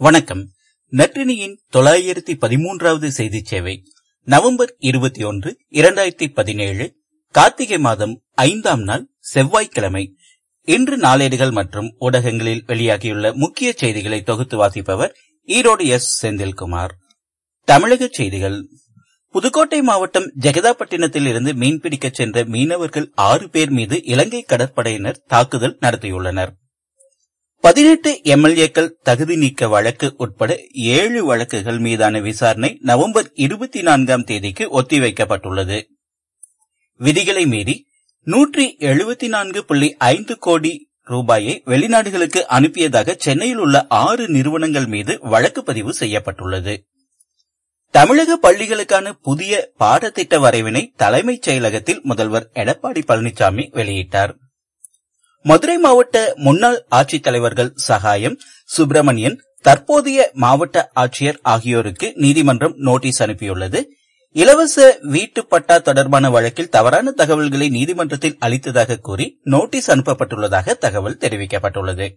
வணக்கம். நற்றினியின் தொள்ளாயிரத்தி பதிமூன்றாவது செய்தி சேவை நவம்பர் இருபத்தி ஒன்று இரண்டாயிரத்தி பதினேழு கார்த்திகை மாதம் ஐந்தாம் நாள் செவ்வாய்க்கிழமை. இன்று நாளேடுகள் மற்றும் ஊடகங்களில் வெளியாகியுள்ள முக்கிய செய்திகளை தொகுத்து வாசிப்பவர் ஈரோடு எஸ். செந்தில்குமார். தமிழக செய்திகள். புதுக்கோட்டை மாவட்டம் ஜெகதாப்பட்டினத்தில் இருந்து மீன்பிடிக்கச் சென்ற மீனவர்கள் ஆறு பேர் மீது இலங்கை கடற்படையினர் தாக்குதல் நடத்தியுள்ளனர். பதினெட்டு எம்எல்ஏக்கள் தகுதி நீக்க வழக்கு உட்பட ஏழு வழக்குகள் மீதான விசாரணை நவம்பர் இருபத்தி நான்காம் தேதிக்கு ஒத்திவைக்கப்பட்டுள்ளது. விதிகளை மீறி நூற்றி எழுபத்தி நான்கு புள்ளி ஐந்து கோடி ரூபாயை வெளிநாடுகளுக்கு அனுப்பியதாக சென்னையில் உள்ள ஆறு நிறுவனங்கள் மீது வழக்கு பதிவு செய்யப்பட்டுள்ளது. தமிழக பள்ளிகளுக்கான புதிய பாடத்திட்ட வரைவினை தலைமைச் செயலகத்தில் முதல்வர் எடப்பாடி பழனிசாமி வெளியிட்டார். மதுரை மாவட்ட முன்னாள் ஆட்சித்தலைவர்கள் சகாயம் சுப்பிரமணியன் தற்போதைய மாவட்ட ஆட்சியர் ஆகியோருக்கு நீதிமன்றம் நோட்டீஸ் அனுப்பியுள்ளது. இலவச வீட்டு பட்டா தொடர்பான வழக்கில் தவறான தகவல்களை நீதிமன்றத்தில் அளித்ததாக கூறி நோட்டீஸ் அனுப்பப்பட்டுள்ளதாக தகவல் தெரிவிக்கப்பட்டுள்ளது.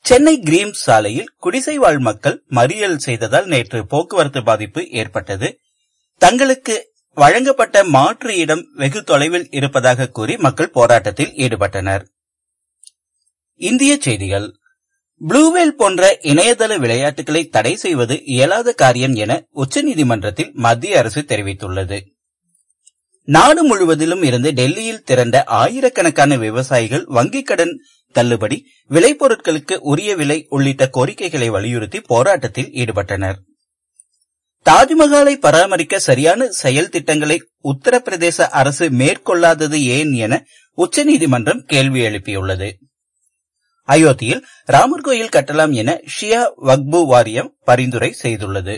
சென்னை கிரீம் சாலையில் குடிசை வாழ் மக்கள் மறியல் செய்ததால் நேற்று போக்குவரத்து பாதிப்பு ஏற்பட்டது. தங்களுக்கு வழங்கப்பட்ட மாற்று இடம் வெகு தொலைவில் இருப்பதாக கூறி மக்கள் போராட்டத்தில் ஈடுபட்டனர். இந்திய செய்திகள். ப்ளூவேல் போன்ற இணையதள விளையாட்டுகளை தடை செய்வது இயலாத காரியம் என உச்சநீதிமன்றத்தில் மத்திய அரசு தெரிவித்துள்ளது. நாடு முழுவதிலும் இருந்து டெல்லியில் திரண்ட ஆயிரக்கணக்கான விவசாயிகள் வங்கிக் கடன் தள்ளுபடி விளைபொருட்களுக்கு உரிய விலை உள்ளிட்ட கோரிக்கைகளை வலியுறுத்தி போராட்டத்தில் ஈடுபட்டனர். தாஜ்மஹாலை பராமரிக்க சரியான செயல் திட்டங்களை உத்தரப்பிரதேச அரசு மேற்கொள்ளாதது ஏன் என உச்சநீதிமன்றம் கேள்வி எழுப்பியுள்ளது. அயோத்தியில் ராமர் கோயில் கட்டலாம் என ஷியா வக்பு வாரியம் பரிந்துரை செய்துள்ளது.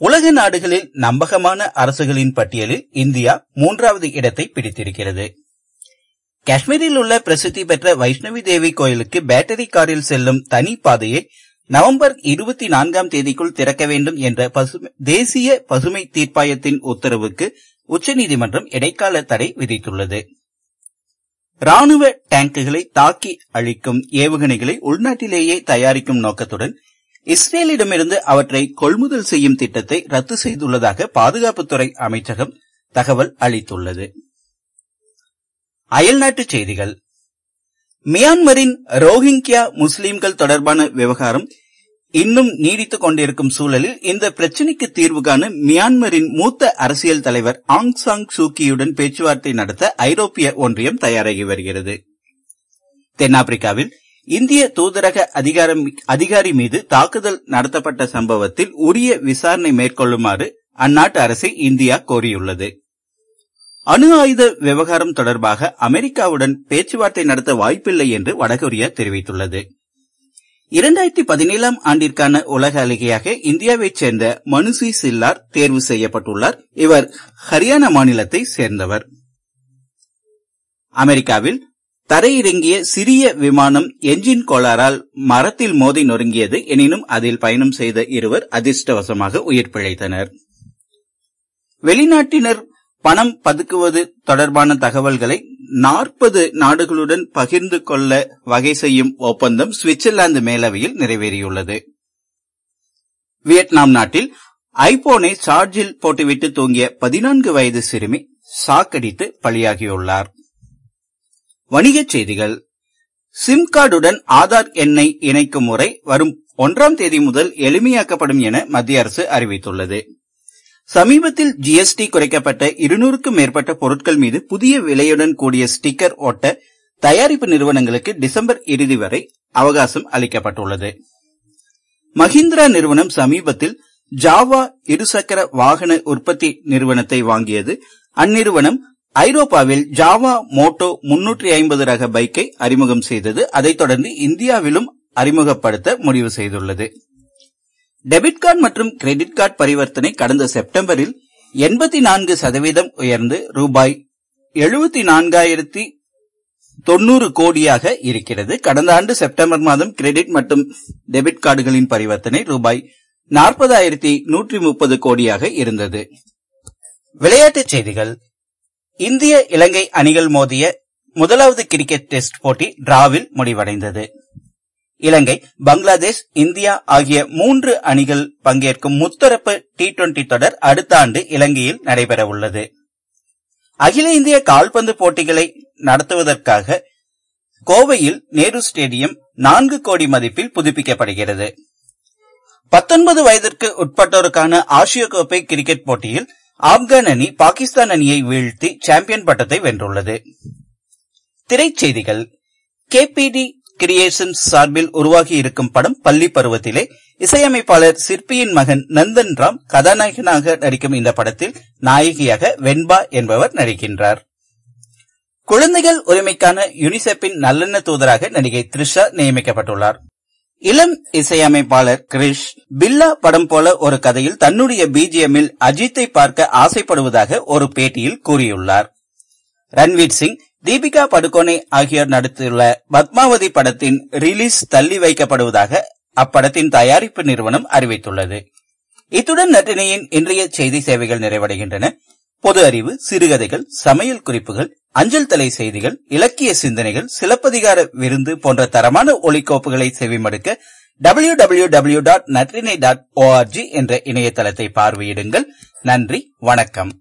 உலக நாடுகளில் நம்பகமான அரசுகளின் பட்டியலில் இந்தியா மூன்றாவது இடத்தை பிடித்திருக்கிறது. காஷ்மீரில் உள்ள பிரசித்தி பெற்ற வைஷ்ணவி தேவி கோயிலுக்கு பேட்டரி காரில் செல்லும் தனி பாதையை நவம்பர் இருபத்தி நான்காம் தேதிக்குள் திறக்க வேண்டும் என்ற தேசிய பசுமை தீர்ப்பாயத்தின் உத்தரவுக்கு உச்சநீதிமன்றம் இடைக்கால தடை விதித்துள்ளது. ராணுவ டேங்குகளை தாக்கி அழிக்கும் ஏவுகணைகளை உள்நாட்டிலேயே தயாரிக்கும் நோக்கத்துடன் இஸ்ரேலிடமிருந்து அவற்றை கொள்முதல் செய்யும் திட்டத்தை ரத்து செய்துள்ளதாக பாதுகாப்புத்துறை அமைச்சகம் தகவல் அளித்துள்ளது. அயல்நாட்டுச் செய்திகள். மியான்மரின் ரோஹிங்கியா முஸ்லீம்கள் தொடர்பான விவகாரம் இன்னும் நீடித்துக் கொண்டிருக்கும் சூழலில் இந்த பிரச்சினைக்கு தீர்வு காண மியான்மரின் மூத்த அரசியல் தலைவர் ஆங் சாங் சூக்கியுடன் பேச்சுவார்த்தை நடத்த ஐரோப்பிய ஒன்றியம் தயாராகி வருகிறது. தென்னாப்பிரிக்காவில் இந்திய தூதரக அதிகாரி மீது தாக்குதல் நடத்தப்பட்ட சம்பவத்தில் உரிய விசாரணை மேற்கொள்ளுமாறு அந்நாட்டு அரசை இந்தியா கோரியுள்ளது. அணு ஆயுத விவகாரம் தொடர்பாக அமெரிக்காவுடன் பேச்சுவார்த்தை நடத்த வாய்ப்பில்லை என்று வடகொரியா தெரிவித்துள்ளது. இரண்டாயிரத்தி பதினேழாம் ஆண்டிற்கான உலக அழகியாக இந்தியாவைச் சேர்ந்த மனுசி சில்லார் தேர்வு செய்யப்பட்டுள்ளார். இவர் ஹரியானா மாநிலத்தை சேர்ந்தவர். அமெரிக்காவில் தரையிறங்கிய சிறிய விமானம் என்ஜின் கோளாறால் மரத்தில் மோதி நொறுங்கியது எனினும் அதில் பயணம் செய்த இருவர் அதிர்ஷ்டவசமாக உயிர் பிழைத்தனர். வெளிநாட்டினர் பணம் பதுக்குவது தொடர்பான தகவல்களை நாற்பது நாடுகளுடன் பகிர்ந்து கொள்ள வகை செய்யும் ஒப்பந்தம் சுவிட்சர்லாந்து மேலவையில் நிறைவேறியுள்ளது. வியட்நாம் நாட்டில் ஐபோனை சார்ஜில் போட்டுவிட்டு தூங்கிய பதினான்கு வயது சிறுமி சாக்கடித்து பலியாகியுள்ளார். வணிகச் செய்திகள். சிம் கார்டுடன் ஆதார் எண்ணை இணைக்கும் முறை வரும் ஒன்றாம் தேதி முதல் எளிமையாக்கப்படும் என மத்திய அரசு அறிவித்துள்ளது. சமீபத்தில் ஜிஎஸ்டி குறைக்கப்பட்ட இருநூறுக்கும் மேற்பட்ட பொருட்கள் மீது புதிய விலையுடன் கூடிய ஸ்டிக்கர் ஒட்ட தயாரிப்பு நிறுவனங்களுக்கு டிசம்பர் இறுதி வரை அவகாசம் அளிக்கப்பட்டுள்ளது. மஹிந்திரா நிறுவனம் சமீபத்தில் ஜாவா இருசக்கர வாகன உற்பத்தி நிறுவனத்தை வாங்கியது. அந்நிறுவனம் ஐரோப்பாவில் ஜாவா மோட்டோ முன்னூற்றி ஐம்பது ரக பைக்கை அறிமுகம் செய்தது. அதைத் தொடர்ந்து இந்தியாவிலும் அறிமுகப்படுத்த முடிவு செய்துள்ளது. டெபிட் கார்டு மற்றும் கிரெடிட் கார்டு பரிவர்த்தனை கடந்த செப்டம்பரில் எண்பத்தி நான்கு சதவீதம் உயர்ந்து ரூபாய் எழுபத்தி நான்காயிரத்தி தொன்னூறு கோடியாக இருக்கிறது. கடந்த ஆண்டு செப்டம்பர் மாதம் கிரெடிட் மற்றும் டெபிட் கார்டுகளின் பரிவர்த்தனை ரூபாய் நாற்பதாயிரத்தி நூற்றி முப்பது கோடியாக இருந்தது. விளையாட்டுச் செய்திகள். இந்திய இலங்கை அணிகள் மோதிய முதலாவது கிரிக்கெட் டெஸ்ட் போட்டி டிராவில் முடிவடைந்தது. இலங்கை பங்களாதேஷ் இந்தியா ஆகிய மூன்று அணிகள் பங்கேற்கும் முத்தரப்பு டி டுவெண்டி தொடர் அடுத்த ஆண்டு இலங்கையில் நடைபெறவுள்ளது. அகில இந்திய கால்பந்து போட்டிகளை நடத்துவதற்காக கோவையில் நேரு ஸ்டேடியம் நான்கு கோடி மதிப்பில் புதுப்பிக்கப்படுகிறது. பத்தொன்பது வயதிற்கு உட்பட்டோருக்கான ஆசிய கோப்பை கிரிக்கெட் போட்டியில் ஆப்கான் அணி பாகிஸ்தான் அணியை வீழ்த்தி சாம்பியன் பட்டத்தை வென்றுள்ளது. திரைச்செய்திகள். கேபிடி கிரியேஷன் சார்பில் உருவாகி இருக்கும் படம் பள்ளி பருவத்திலே இசையமைப்பாளர் சிற்பியின் மகன் நந்தன் ராம் கதாநாயகனாக நடிக்கும் இந்த படத்தில் நாயகியாக வெண்பா என்பவர் நடிக்கின்றார். குழந்தைகள் உரிமைக்கான யுனிசெப்பின் நல்லெண்ண தூதராக நடிகை த்ரிஷா நியமிக்கப்பட்டுள்ளார். இளம் இசையமைப்பாளர் கிரிஷ் பில்லா படம் போல ஒரு கதையில் தன்னுடைய பிஜிஎம்மில் அஜித்தை பார்க்க ஆசைப்படுவதாக ஒரு பேட்டியில் கூறியுள்ளார். ரன்வீர் சிங் தீபிகா படுகோனே ஆகியோர் நடித்துள்ள பத்மாவதி படத்தின் ரிலீஸ் தள்ளி வைக்கப்படுவதாக அப்படத்தின் தயாரிப்பு நிறுவனம் அறிவித்துள்ளது. இத்துடன் நட்டினியின் இன்றைய செய்தி சேவைகள் நிறைவடைகின்றன. பொது அறிவு சிறுகதைகள் சமையல் குறிப்புகள் அஞ்சல் தலை செய்திகள் இலக்கிய சிந்தனைகள் சிலப்பதிகார விருந்து போன்ற தரமான ஒலிக்கோப்புகளை செவிமடுக்க W W W dot Natrinai dot ORG என்ற இணையதளத்தை பார்வையிடுங்கள். நன்றி வணக்கம்.